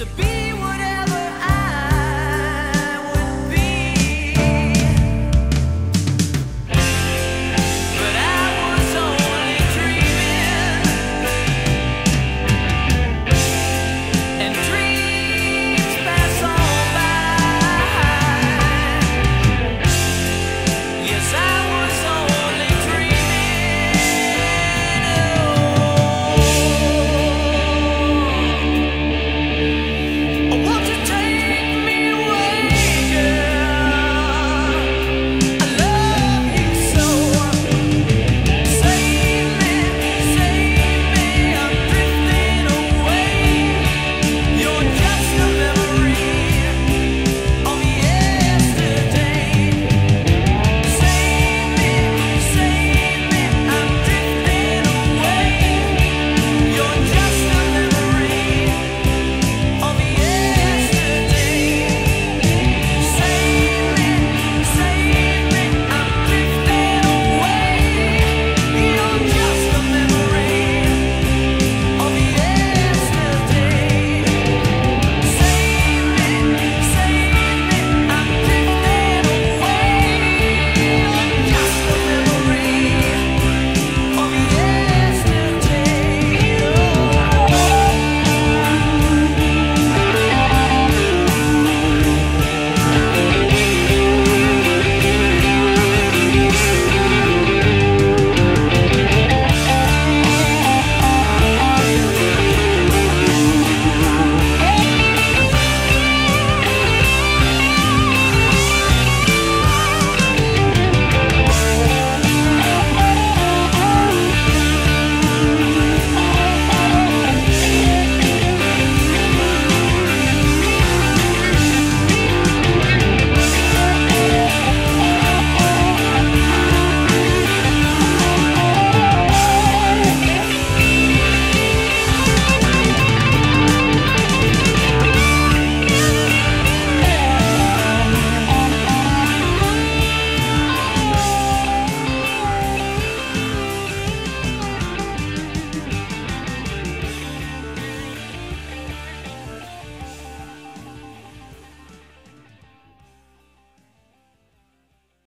to be